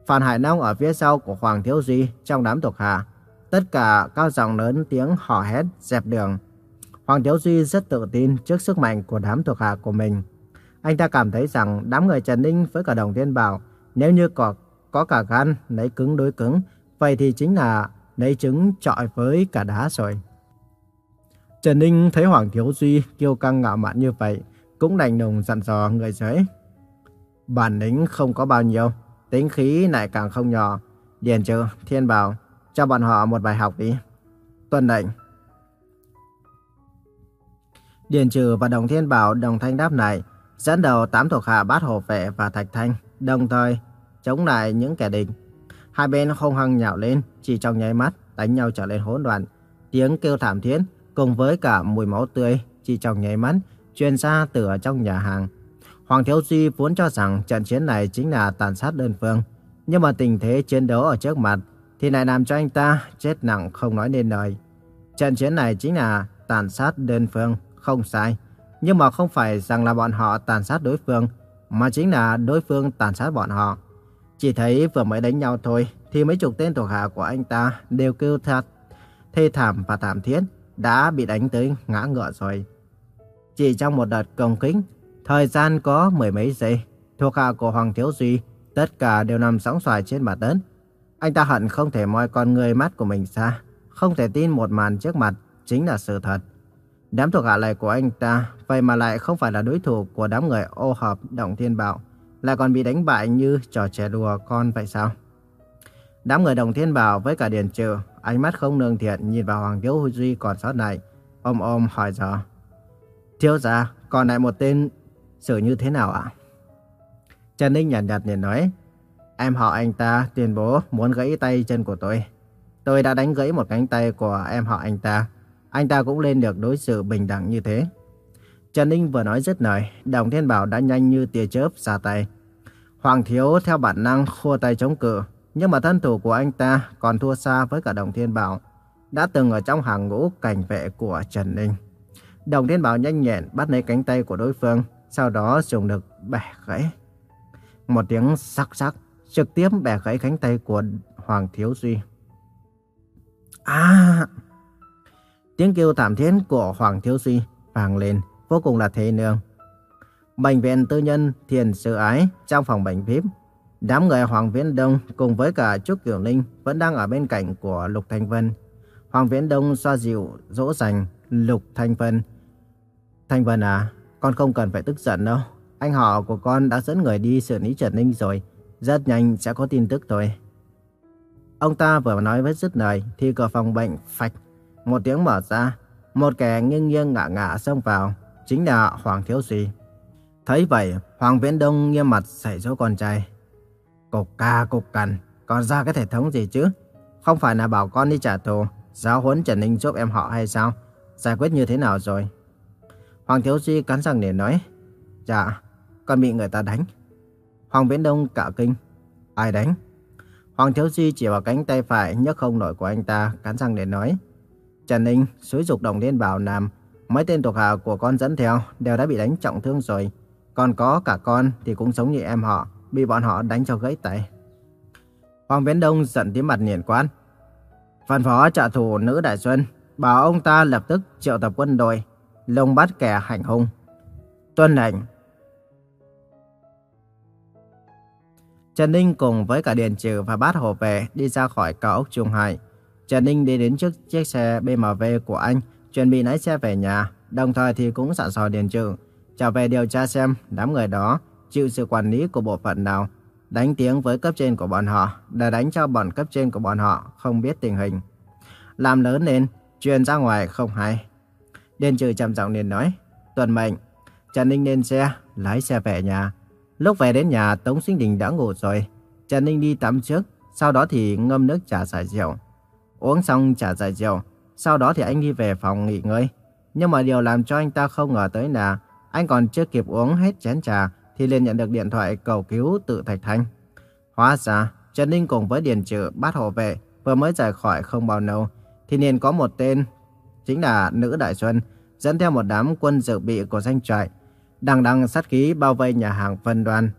Phan Hải Nông ở phía sau của Hoàng Thiếu Duy trong đám thuộc hạ. Tất cả cao giọng lớn tiếng hò hét dẹp đường. Hoàng Thiếu Duy rất tự tin trước sức mạnh của đám thuộc hạ của mình. Anh ta cảm thấy rằng đám người Trần Ninh với cả Đồng Thiên Bảo nếu như có, có cả gan lấy cứng đối cứng, vậy thì chính là lấy trứng trọi với cả đá rồi. Trần Ninh thấy Hoàng Thiếu Duy kiêu căng ngạo mạn như vậy, cũng đành nồng dặn dò người dưới. Bản lĩnh không có bao nhiêu, tính khí lại càng không nhỏ. Điền trừ, thiên bảo, cho bọn họ một bài học đi. Tuân lệnh. Điền trừ và đồng thiên bảo đồng thanh đáp này, dẫn đầu tám thuộc hạ bát hồ vệ và thạch thanh, đồng thời chống lại những kẻ địch. Hai bên hung hăng nhào lên, chỉ trong nháy mắt, đánh nhau trở lên hỗn loạn. Tiếng kêu thảm thiết cùng với cả mùi máu tươi chỉ trong nháy mắt truyền ra từ ở trong nhà hàng. Hoàng Thiếu Duy vốn cho rằng trận chiến này chính là tàn sát đơn phương, nhưng mà tình thế chiến đấu ở trước mặt thì lại làm cho anh ta chết nặng không nói nên lời. Trận chiến này chính là tàn sát đơn phương, không sai. Nhưng mà không phải rằng là bọn họ tàn sát đối phương, mà chính là đối phương tàn sát bọn họ. Chỉ thấy vừa mới đánh nhau thôi, thì mấy chục tên thuộc hạ của anh ta đều kêu thật, thê thảm và thảm thiết, đã bị đánh tới ngã ngựa rồi. Chỉ trong một đợt công kích, thời gian có mười mấy giây, thuộc hạ của Hoàng Thiếu Duy tất cả đều nằm sóng xoài trên mặt đất. Anh ta hận không thể moi con người mắt của mình ra, không thể tin một màn trước mặt chính là sự thật. Đám thuộc hạ này của anh ta, vậy mà lại không phải là đối thủ của đám người ô hợp Động Thiên Bảo, lại còn bị đánh bại như trò trẻ đùa con vậy sao? Đám người Đồng Thiên Bảo với cả Điền Trừ, ánh mắt không nương thiện nhìn vào Hoàng Thiếu Duy còn sót lại, ôm ôm hỏi dò. Thiếu gia, còn lại một tên xử như thế nào ạ? Trần Ninh nhàn nhạt liền nói, em họ anh ta tuyên bố muốn gãy tay chân của tôi. Tôi đã đánh gãy một cánh tay của em họ anh ta. Anh ta cũng lên được đối xử bình đẳng như thế. Trần Ninh vừa nói dứt lời, Đồng Thiên Bảo đã nhanh như tia chớp ra tay. Hoàng Thiếu theo bản năng khua tay chống cự, nhưng mà thân thủ của anh ta còn thua xa với cả Đồng Thiên Bảo, đã từng ở trong hàng ngũ cảnh vệ của Trần Ninh. Đồng Thiên Bảo nhanh nhẹn bắt lấy cánh tay của đối phương, sau đó dùng lực bẻ gãy. Một tiếng sắc sắc trực tiếp bẻ gãy cánh tay của Hoàng Thiếu Duy. À! Tiếng kêu thảm thiết của Hoàng Thiếu Duy vang lên, vô cùng là thê nương. Bệnh viện tư nhân Thiền Sư Ái trong phòng bệnh VIP. Đám người Hoàng Viễn Đông cùng với cả Trúc Kiều Linh vẫn đang ở bên cạnh của Lục Thanh Vân. Hoàng Viễn Đông xoa dịu, dỗ dành Lục Thanh Vân. Thanh Vân à, con không cần phải tức giận đâu. Anh họ của con đã dẫn người đi xử lý Trần Ninh rồi. Rất nhanh sẽ có tin tức thôi. Ông ta vừa nói với dứt lời thì cửa phòng bệnh phạch. Một tiếng mở ra. Một kẻ nghiêng nghiêng ngả ngả xông vào. Chính là Hoàng Thiếu Duy. Thấy vậy, Hoàng Viễn Đông nghiêm mặt xảy dỗ con trai. Cục ca cục cằn, còn ra cái thể thống gì chứ? Không phải là bảo con đi trả thù, giáo huấn Trần Ninh giúp em họ hay sao? Giải quyết như thế nào rồi? Hoàng Thiếu Duy cắn răng để nói. Dạ, con bị người ta đánh. Hoàng Viễn Đông cả kinh. Ai đánh? Hoàng Thiếu Duy chỉ vào cánh tay phải nhấc không nổi của anh ta, cắn răng để nói. Trần Ninh xúi dục đồng liên bảo Nam. Mấy tên thuộc hạ của con dẫn theo đều đã bị đánh trọng thương rồi. Còn có cả con thì cũng giống như em họ, bị bọn họ đánh cho gãy tay. Hoàng Viễn Đông giận tím mặt nghiền quát. phần phó trợ thủ nữ đại xuân, bảo ông ta lập tức triệu tập quân đội, lùng bắt kẻ hành hung. Tuân lệnh. Trần Ninh cùng với cả Điền Trừ và Bát Hồ về đi ra khỏi cao ốc Trung Hải. Trần Ninh đi đến trước chiếc xe BMW của anh, chuẩn bị lái xe về nhà, đồng thời thì cũng sẵn sò Điền Trừ trở về điều tra xem đám người đó chịu sự quản lý của bộ phận nào, đánh tiếng với cấp trên của bọn họ để đánh cho bọn cấp trên của bọn họ không biết tình hình. Làm lớn lên, truyền ra ngoài không hay. Điền trừ trầm giọng liền nói, tuần mệnh, Trần Ninh lên xe, lái xe về nhà. Lúc về đến nhà, Tống Sinh Đình đã ngủ rồi. Trần Ninh đi tắm trước, sau đó thì ngâm nước trà giải rượu. Uống xong trà giải rượu, sau đó thì anh đi về phòng nghỉ ngơi. Nhưng mà điều làm cho anh ta không ngờ tới là anh còn chưa kịp uống hết chén trà thì liền nhận được điện thoại cầu cứu từ Thạch Thanh. Hóa ra, Trần Ninh cùng với Điền Trự bắt hộ vệ vừa mới rời khỏi không bao lâu, thì liền có một tên, chính là nữ đại xuân, dẫn theo một đám quân dự bị của danh trại, đằng đằng sát khí bao vây nhà hàng phân đoàn.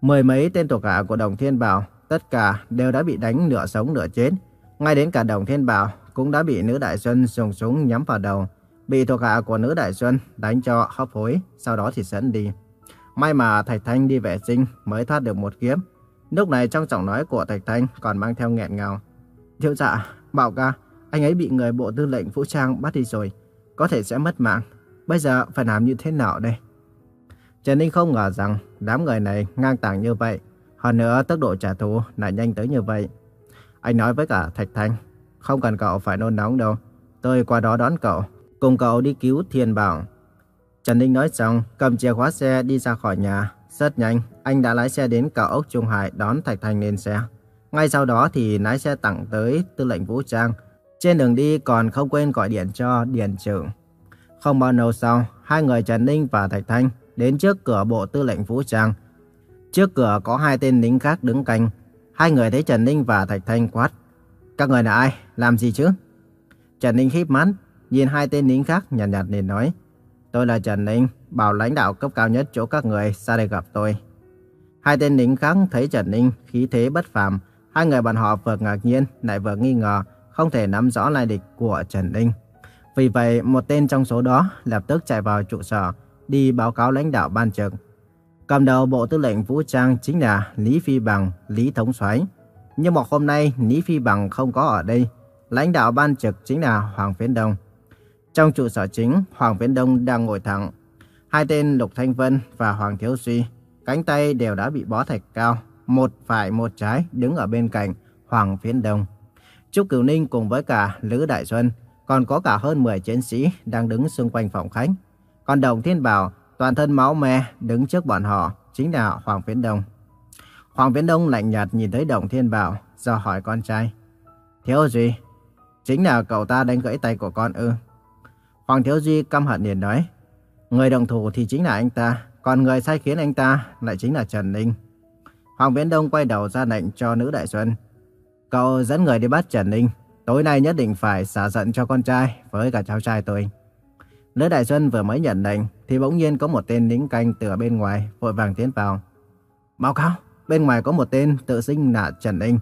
Mười mấy tên thuộc hạ của Đồng Thiên Bảo, tất cả đều đã bị đánh nửa sống nửa chết. Ngay đến cả Đồng Thiên Bảo cũng đã bị nữ đại xuân dùng súng nhắm vào đầu, bị thuộc hạ của nữ đại xuân đánh cho hấp hối, sau đó thì dẫn đi. May mà Thạch Thanh đi vệ sinh mới thoát được một kiếp. Lúc này trong giọng nói của Thạch Thanh còn mang theo nghẹn ngào. Thiếu dạ, bảo ca, anh ấy bị người bộ tư lệnh vũ trang bắt đi rồi. Có thể sẽ mất mạng. Bây giờ phải làm như thế nào đây? Trần Ninh không ngờ rằng đám người này ngang tàng như vậy. Hơn nữa tốc độ trả thù lại nhanh tới như vậy. Anh nói với cả Thạch Thanh, không cần cậu phải nôn nóng đâu. Tôi qua đó đón cậu, cùng cậu đi cứu Thiên Bảo. Trần Ninh nói xong, cầm chìa khóa xe đi ra khỏi nhà. Rất nhanh, anh đã lái xe đến cao ốc Trung Hải đón Thạch Thanh lên xe. Ngay sau đó thì lái xe tặng tới tư lệnh vũ trang. Trên đường đi còn không quên gọi điện cho Điền trưởng. Không bao lâu sau, hai người Trần Ninh và Thạch Thanh đến trước cửa bộ tư lệnh vũ trang. Trước cửa có hai tên lính khác đứng canh. Hai người thấy Trần Ninh và Thạch Thanh quát. Các người là ai? Làm gì chứ? Trần Ninh khiếp mắt, nhìn hai tên lính khác nhàn nhạt, nhạt liền nói. Tôi là Trần Ninh, bảo lãnh đạo cấp cao nhất chỗ các người ra đây gặp tôi. Hai tên lính khác thấy Trần Ninh khí thế bất phàm, hai người bọn họ vừa ngạc nhiên lại vừa nghi ngờ, không thể nắm rõ lai lịch của Trần Ninh. Vì vậy, một tên trong số đó lập tức chạy vào trụ sở, đi báo cáo lãnh đạo ban trực. Cầm đầu Bộ Tư lệnh Vũ trang chính là Lý Phi Bằng, Lý Thống soái. Nhưng một hôm nay, Lý Phi Bằng không có ở đây. Lãnh đạo ban trực chính là Hoàng Phiến Đông. Trong trụ sở chính, Hoàng Viễn Đông đang ngồi thẳng. Hai tên Lục Thanh Vân và Hoàng Thiếu Suy cánh tay đều đã bị bó thạch cao, một phải một trái đứng ở bên cạnh Hoàng Viễn Đông. Trúc Cửu Ninh cùng với cả Lữ Đại Xuân, còn có cả hơn 10 chiến sĩ đang đứng xung quanh phòng khách. Còn Đồng Thiên Bảo, toàn thân máu me, đứng trước bọn họ, chính là Hoàng Viễn Đông. Hoàng Viễn Đông lạnh nhạt nhìn thấy Đồng Thiên Bảo, do hỏi con trai. Thiếu Duy, chính là cậu ta đánh gãy tay của con ư? Hoàng Thiếu Duy căm hận liền nói. Người đồng thủ thì chính là anh ta, còn người sai khiến anh ta lại chính là Trần Ninh. Hoàng Viễn Đông quay đầu ra lệnh cho nữ đại xuân. Cậu dẫn người đi bắt Trần Ninh, tối nay nhất định phải xả giận cho con trai với cả cháu trai tôi. Nữ đại xuân vừa mới nhận lệnh thì bỗng nhiên có một tên lính canh từ bên ngoài vội vàng tiến vào. Báo cáo, bên ngoài có một tên tự xưng là Trần Ninh.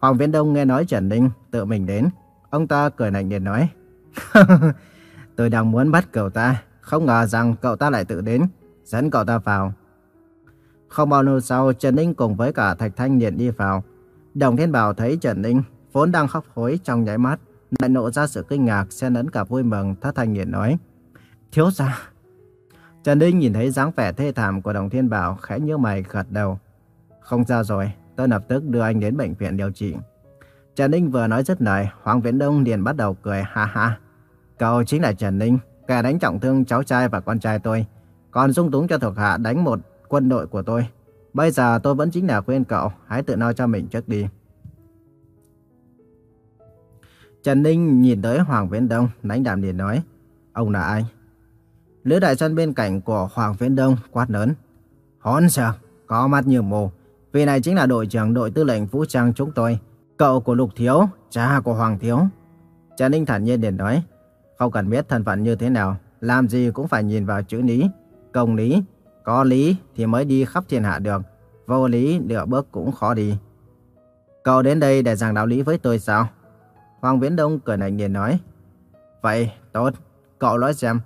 Hoàng Viễn Đông nghe nói Trần Ninh tự mình đến, ông ta cười lạnh liền nói. Tôi đang muốn bắt cậu ta, không ngờ rằng cậu ta lại tự đến, dẫn cậu ta vào. Không bao lâu sau, Trần Ninh cùng với cả Thạch Thanh liền đi vào. Đồng Thiên Bảo thấy Trần Ninh vốn đang khóc hối trong nháy mắt, lại nộ ra sự kinh ngạc, xen lẫn cả vui mừng, thất thanh liền nói. Thiếu gia. Trần Ninh nhìn thấy dáng vẻ thê thảm của Đồng Thiên Bảo, khẽ nhíu mày gật đầu. Không sao rồi, tôi lập tức đưa anh đến bệnh viện điều trị. Trần Ninh vừa nói dứt lời, Hoàng Viễn Đông liền bắt đầu cười ha ha. Cậu chính là Trần Ninh, kẻ đánh trọng thương cháu trai và con trai tôi, còn dung túng cho thuộc hạ đánh một quân đội của tôi. Bây giờ tôi vẫn chính là khuyên cậu, hãy tự lo cho mình trước đi. Trần Ninh nhìn tới Hoàng Viễn Đông, đánh đạm liền nói, ông là ai? Lữ đại sân bên cạnh của Hoàng Viễn Đông quát lớn, hỗn sợ, có mắt như mù. Vì này chính là đội trưởng đội tư lệnh vũ trang chúng tôi, cậu của Lục Thiếu, cha của Hoàng Thiếu. Trần Ninh thản nhiên liền nói, không cần biết thân phận như thế nào, làm gì cũng phải nhìn vào chữ lý, công lý. Có lý thì mới đi khắp thiên hạ được, vô lý nửa bước cũng khó đi. Cậu đến đây để giảng đạo lý với tôi sao? Hoàng Viễn Đông cười lạnh liền nói. Vậy, tốt. Cậu nói xem,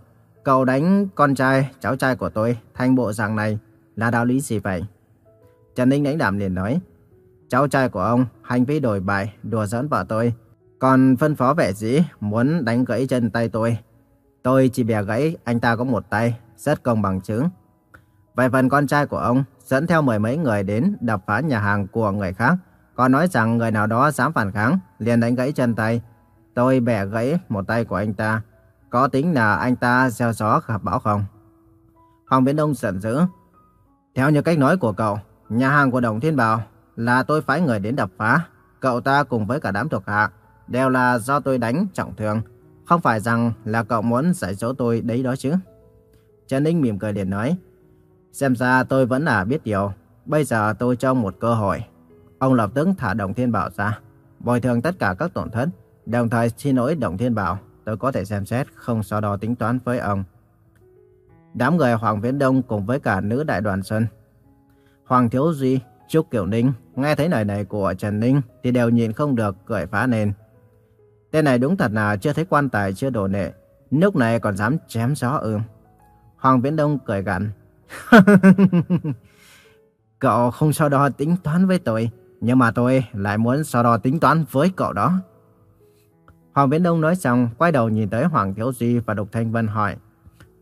cậu đánh con trai, cháu trai của tôi thành bộ dạng này là đạo lý gì vậy? Trần Ninh đánh đảm liền nói. Cháu trai của ông hành vi đổi bại, đùa giỡn vợ tôi, còn phân phó vệ sĩ muốn đánh gãy chân tay tôi. Tôi chỉ bẻ gãy anh ta có một tay, rất công bằng chứng. Vậy phần con trai của ông dẫn theo mười mấy người đến đập phá nhà hàng của người khác. Còn nói rằng người nào đó dám phản kháng, liền đánh gãy chân tay. Tôi bẻ gãy một tay của anh ta. Có tính là anh ta gieo gió gặp bão không? Hoàng Viễn Đông giận dữ. Theo như cách nói của cậu, nhà hàng của Đồng Thiên Bảo là tôi phái người đến đập phá. Cậu ta cùng với cả đám thuộc hạ đều là do tôi đánh trọng thương. Không phải rằng là cậu muốn giải dỗ tôi đấy đó chứ. Trần Ninh mỉm cười liền nói. Xem ra tôi vẫn là biết điều. bây giờ tôi cho một cơ hội. Ông lập tức thả Đồng Thiên Bảo ra, bồi thường tất cả các tổn thất, đồng thời xin lỗi Đồng Thiên Bảo. Tôi có thể xem xét, không so đo tính toán với ông. Đám người Hoàng Viễn Đông cùng với cả nữ đại đoàn Xuân. Hoàng Thiếu Duy, Trúc Kiều Ninh, nghe thấy lời này của Trần Ninh thì đều nhìn không được cười phá lên. Tên này đúng thật là chưa thấy quan tài chưa đổ nệ, lúc này còn dám chém gió ư. Hoàng Viễn Đông cười gằn. cậu không so đo tính toán với tôi, nhưng mà tôi lại muốn so đo tính toán với cậu đó. Hoàng Viễn Đông nói xong, quay đầu nhìn tới Hoàng Thiếu Duy và Đục Thanh Vân hỏi.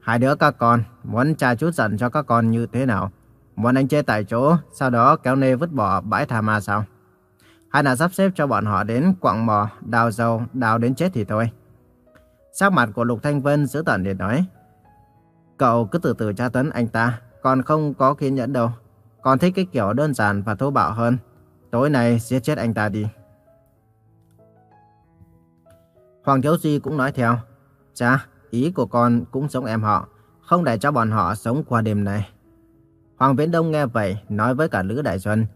Hai đứa các con, muốn tra chút giận cho các con như thế nào? Muốn anh chết tại chỗ, sau đó kéo nê vứt bỏ bãi thả ma sao? Hay là sắp xếp cho bọn họ đến quặng mò, đào dầu, đào đến chết thì thôi. Sắc mặt của Lục Thanh Vân giữ tận để nói. Cậu cứ từ từ tra tấn anh ta, còn không có kiên nhẫn đâu. Còn thích cái kiểu đơn giản và thô bạo hơn. Tối nay giết chết anh ta đi. Hoàng Thiếu Duy cũng nói theo. Cha, ý của con cũng giống em họ. Không để cho bọn họ sống qua đêm này. Hoàng Viễn Đông nghe vậy, nói với cả Lữ Đại Xuân.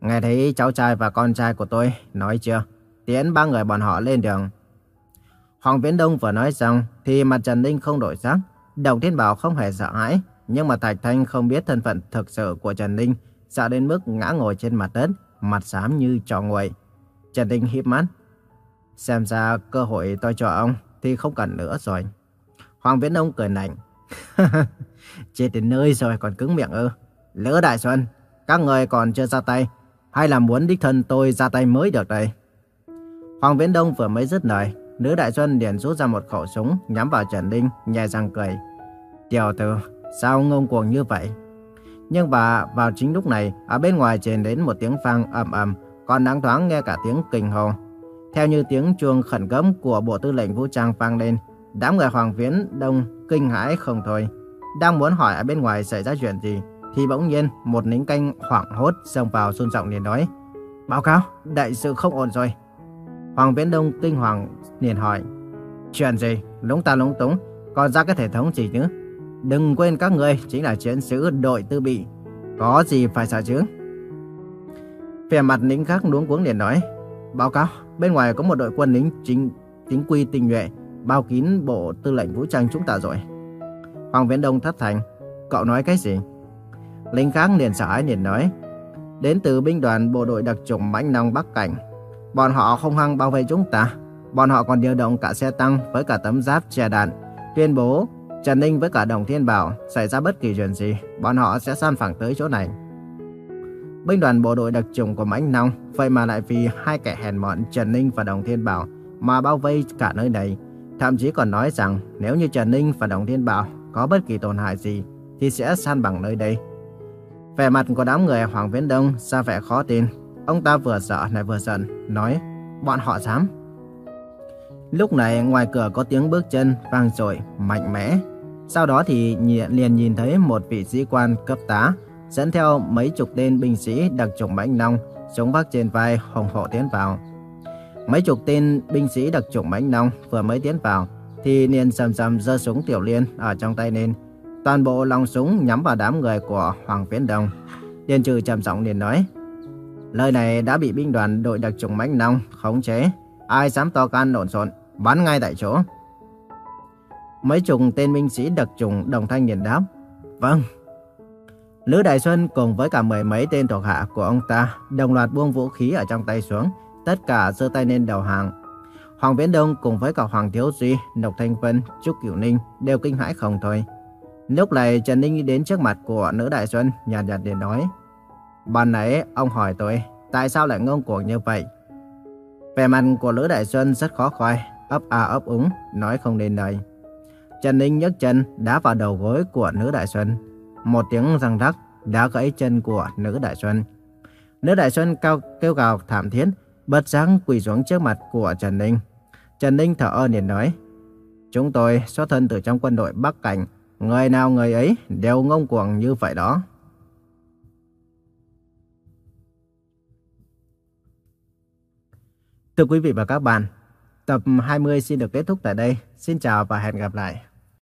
Nghe thấy cháu trai và con trai của tôi, nói chưa? Tiến ba người bọn họ lên đường. Hoàng Viễn Đông vừa nói xong, thì mặt Trần Ninh không đổi sắc. Đồng Thiên Bảo không hề sợ hãi, nhưng mà Thạch Thanh không biết thân phận thực sự của Trần Ninh, sợ đến mức ngã ngồi trên mặt đất, mặt xám như trò nguội. Trần Ninh híp mắt. Xem ra cơ hội tôi cho ông thì không cần nữa rồi. Hoàng Viễn Đông cười lạnh. Chết đến nơi rồi còn cứng miệng ư. Lỡ Đại Xuân, các người còn chưa ra tay, hay là muốn đích thân tôi ra tay mới được đây? Hoàng Viễn Đông vừa mới dứt lời, nữ Đại Xuân liền rút ra một khẩu súng nhắm vào Trần đinh nhai răng cười. Tiểu tử, sao ngông cuồng như vậy? Nhưng và vào chính lúc này, ở bên ngoài truyền đến một tiếng vang ầm ầm, còn đáng thoáng nghe cả tiếng kinh hồ. Theo như tiếng chuông khẩn cấp của Bộ Tư lệnh Vũ trang vang lên, đám người Hoàng Viễn Đông kinh hãi không thôi. Đang muốn hỏi ở bên ngoài xảy ra chuyện gì, thì bỗng nhiên một lính canh hoảng hốt xông vào run giọng liền nói: "Báo cáo, đại sự không ổn rồi." Hoàng Viễn Đông kinh hoàng liền hỏi: "Chuyện gì? Lúng ta lúng túng, còn ra cái hệ thống gì nữa?" Đừng quên các người chính là chiến sĩ đội tư bị. Có gì phải sợ chứ? Vẻ mặt lính khác luống cuống liền nói. Báo cáo, bên ngoài có một đội quân lính chính chính quy tinh nhuệ, bao kín bộ tư lệnh vũ trang chúng ta rồi. Hoàng Viễn Đông thất thành. Cậu nói cái gì? Lính khác liền sợ hãi liền nói. Đến từ binh đoàn bộ đội đặc chủng mãnh Nông Bắc Cảnh. Bọn họ không hăng bao vây chúng ta. Bọn họ còn điều động cả xe tăng với cả tấm giáp che đạn. Tuyên bố Trần Ninh với cả Đồng Thiên Bảo xảy ra bất kỳ chuyện gì, bọn họ sẽ san phẳng tới chỗ này. Binh đoàn bộ đội đặc chủng của Mãnh Nông vậy mà lại vì hai kẻ hèn mọn Trần Ninh và Đồng Thiên Bảo mà bao vây cả nơi này. Thậm chí còn nói rằng nếu như Trần Ninh và Đồng Thiên Bảo có bất kỳ tổn hại gì thì sẽ san bằng nơi đây. Vẻ mặt của đám người Hoàng Viễn Đông ra vẻ khó tin. Ông ta vừa sợ lại vừa giận, nói bọn họ dám. Lúc này ngoài cửa có tiếng bước chân vang dội mạnh mẽ. Sau đó thì liền nhìn thấy một vị sĩ quan cấp tá dẫn theo mấy chục tên binh sĩ đặc chủng mãnh long, chống vác trên vai hùng hộ tiến vào. Mấy chục tên binh sĩ đặc chủng mãnh long vừa mới tiến vào thì liền sầm sầm giơ súng tiểu liên ở trong tay lên. Toàn bộ lòng súng nhắm vào đám người của Hoàng Viễn Đông. Điền trừ trầm giọng liền nói: "Lời này đã bị binh đoàn đội đặc chủng mãnh long khống chế, ai dám to can lộn xộn bắn ngay tại chỗ. Mấy chục tên binh sĩ đặc chủng đồng thanh nhìn đáp. Vâng. Lữ Đại Xuân cùng với cả mười mấy tên thuộc hạ của ông ta đồng loạt buông vũ khí ở trong tay xuống, tất cả giơ tay lên đầu hàng. Hoàng Viễn Đông cùng với cả Hoàng Thiếu Duy, Độc Thanh Vân, Trúc Cửu Ninh đều kinh hãi không thôi. Lúc này Trần Ninh đến trước mặt của nữ Đại Xuân, nhàn nhạt để nói. Ban nãy ông hỏi tôi, tại sao lại ngông cuồng như vậy? Vẻ mặt của Lữ Đại Xuân rất khó coi, ấp a ấp úng, nói không nên lời. Trần Ninh nhấc chân đá vào đầu gối của nữ Đại Xuân. Một tiếng răng rắc đá gãy chân của nữ Đại Xuân. Nữ Đại Xuân cao kêu gào thảm thiết, bật sáng quỳ xuống trước mặt của Trần Ninh. Trần Ninh thở ơn liền nói, Chúng tôi xuất thân từ trong quân đội Bắc Cảnh, người nào người ấy đều ngông cuồng như vậy đó. Thưa quý vị và các bạn, Tập 20 xin được kết thúc tại đây. Xin chào và hẹn gặp lại.